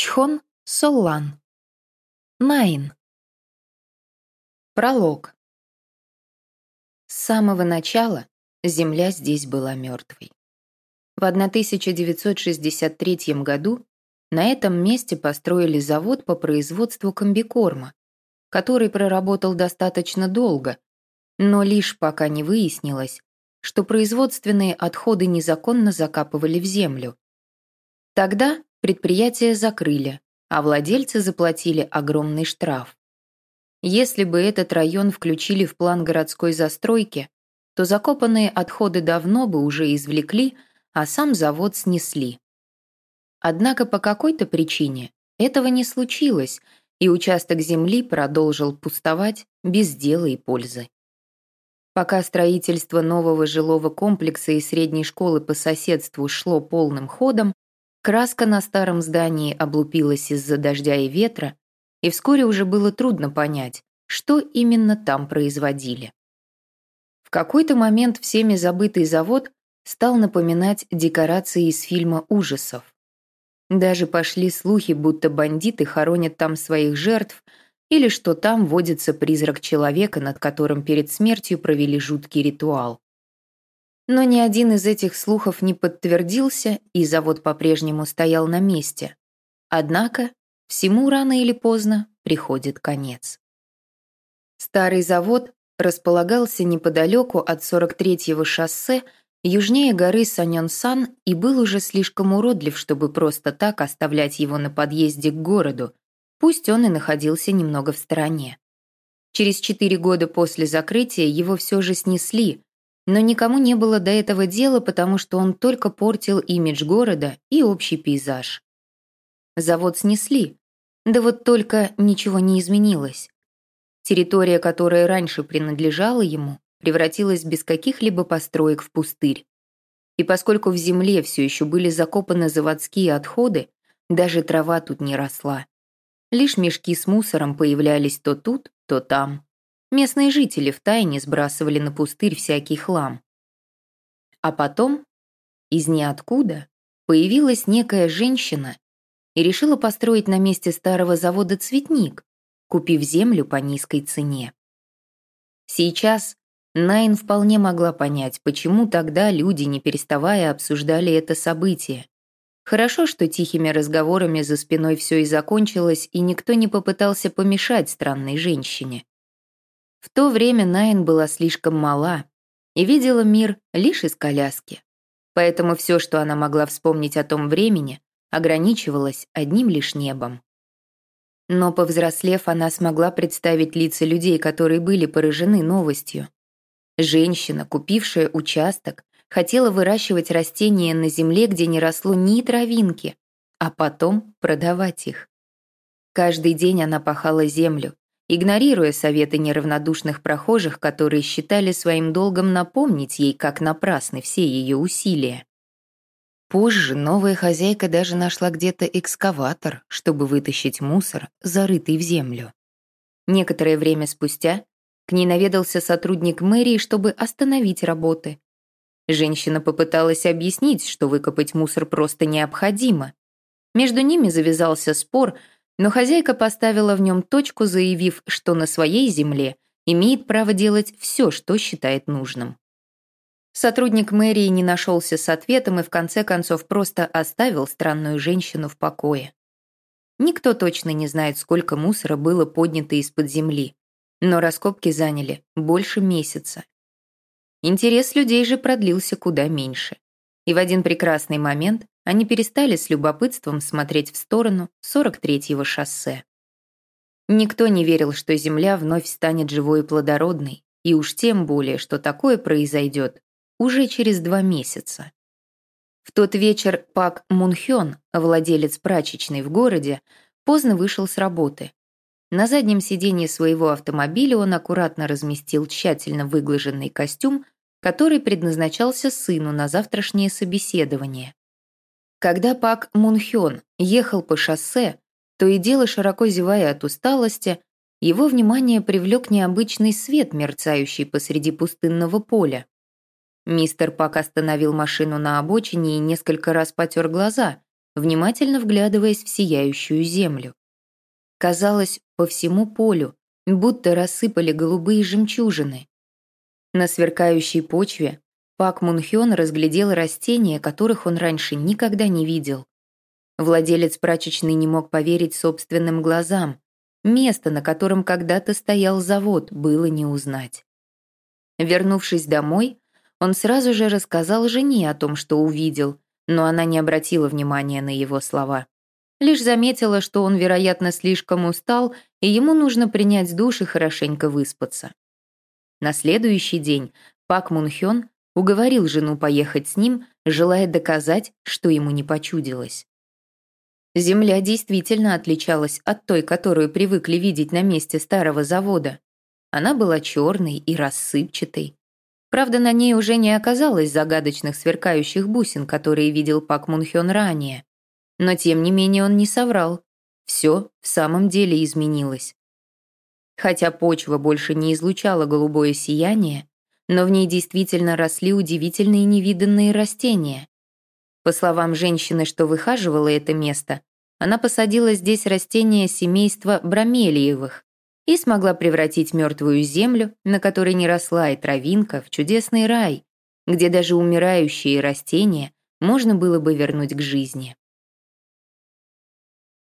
Чхон Соллан. Найн. Пролог. С самого начала земля здесь была мертвой. В 1963 году на этом месте построили завод по производству комбикорма, который проработал достаточно долго, но лишь пока не выяснилось, что производственные отходы незаконно закапывали в землю. Тогда предприятие закрыли, а владельцы заплатили огромный штраф. Если бы этот район включили в план городской застройки, то закопанные отходы давно бы уже извлекли, а сам завод снесли. Однако по какой-то причине этого не случилось, и участок земли продолжил пустовать без дела и пользы. Пока строительство нового жилого комплекса и средней школы по соседству шло полным ходом, краска на старом здании облупилась из-за дождя и ветра, и вскоре уже было трудно понять, что именно там производили. В какой-то момент всеми забытый завод стал напоминать декорации из фильма ужасов. Даже пошли слухи, будто бандиты хоронят там своих жертв, или что там водится призрак человека, над которым перед смертью провели жуткий ритуал. Но ни один из этих слухов не подтвердился, и завод по-прежнему стоял на месте. Однако всему рано или поздно приходит конец. Старый завод располагался неподалеку от 43-го шоссе южнее горы Саньон-Сан и был уже слишком уродлив, чтобы просто так оставлять его на подъезде к городу, пусть он и находился немного в стороне. Через четыре года после закрытия его все же снесли, но никому не было до этого дела, потому что он только портил имидж города и общий пейзаж. Завод снесли, да вот только ничего не изменилось. Территория, которая раньше принадлежала ему, превратилась без каких-либо построек в пустырь. И поскольку в земле все еще были закопаны заводские отходы, даже трава тут не росла. Лишь мешки с мусором появлялись то тут, то там. Местные жители втайне сбрасывали на пустырь всякий хлам. А потом, из ниоткуда, появилась некая женщина и решила построить на месте старого завода цветник, купив землю по низкой цене. Сейчас Найн вполне могла понять, почему тогда люди, не переставая, обсуждали это событие. Хорошо, что тихими разговорами за спиной все и закончилось, и никто не попытался помешать странной женщине. В то время Найн была слишком мала и видела мир лишь из коляски. Поэтому все, что она могла вспомнить о том времени, ограничивалось одним лишь небом. Но повзрослев, она смогла представить лица людей, которые были поражены новостью. Женщина, купившая участок, хотела выращивать растения на земле, где не росло ни травинки, а потом продавать их. Каждый день она пахала землю, игнорируя советы неравнодушных прохожих, которые считали своим долгом напомнить ей, как напрасны все ее усилия. Позже новая хозяйка даже нашла где-то экскаватор, чтобы вытащить мусор, зарытый в землю. Некоторое время спустя к ней наведался сотрудник мэрии, чтобы остановить работы. Женщина попыталась объяснить, что выкопать мусор просто необходимо. Между ними завязался спор, но хозяйка поставила в нем точку, заявив, что на своей земле имеет право делать все, что считает нужным. Сотрудник мэрии не нашелся с ответом и в конце концов просто оставил странную женщину в покое. Никто точно не знает, сколько мусора было поднято из-под земли. Но раскопки заняли больше месяца. Интерес людей же продлился куда меньше. И в один прекрасный момент они перестали с любопытством смотреть в сторону 43-го шоссе. Никто не верил, что Земля вновь станет живой и плодородной, и уж тем более, что такое произойдет уже через два месяца. В тот вечер Пак Мунхён, владелец прачечной в городе, поздно вышел с работы, на заднем сиденье своего автомобиля он аккуратно разместил тщательно выглаженный костюм, который предназначался сыну на завтрашнее собеседование. Когда Пак Мунхён ехал по шоссе, то и дело широко зевая от усталости, его внимание привлек необычный свет, мерцающий посреди пустынного поля. Мистер Пак остановил машину на обочине и несколько раз потер глаза, внимательно вглядываясь в сияющую землю. Казалось, по всему полю, будто рассыпали голубые жемчужины. На сверкающей почве Пак Мунхён разглядел растения, которых он раньше никогда не видел. Владелец прачечной не мог поверить собственным глазам. Место, на котором когда-то стоял завод, было не узнать. Вернувшись домой, он сразу же рассказал жене о том, что увидел, но она не обратила внимания на его слова. Лишь заметила, что он, вероятно, слишком устал, и ему нужно принять душ и хорошенько выспаться. На следующий день Пак Мунхён уговорил жену поехать с ним, желая доказать, что ему не почудилось. Земля действительно отличалась от той, которую привыкли видеть на месте старого завода. Она была черной и рассыпчатой. Правда, на ней уже не оказалось загадочных сверкающих бусин, которые видел Пак Мунхён ранее. Но тем не менее он не соврал. Все в самом деле изменилось. Хотя почва больше не излучала голубое сияние, но в ней действительно росли удивительные невиданные растения. По словам женщины, что выхаживала это место, она посадила здесь растения семейства бромелиевых и смогла превратить мертвую землю, на которой не росла и травинка, в чудесный рай, где даже умирающие растения можно было бы вернуть к жизни.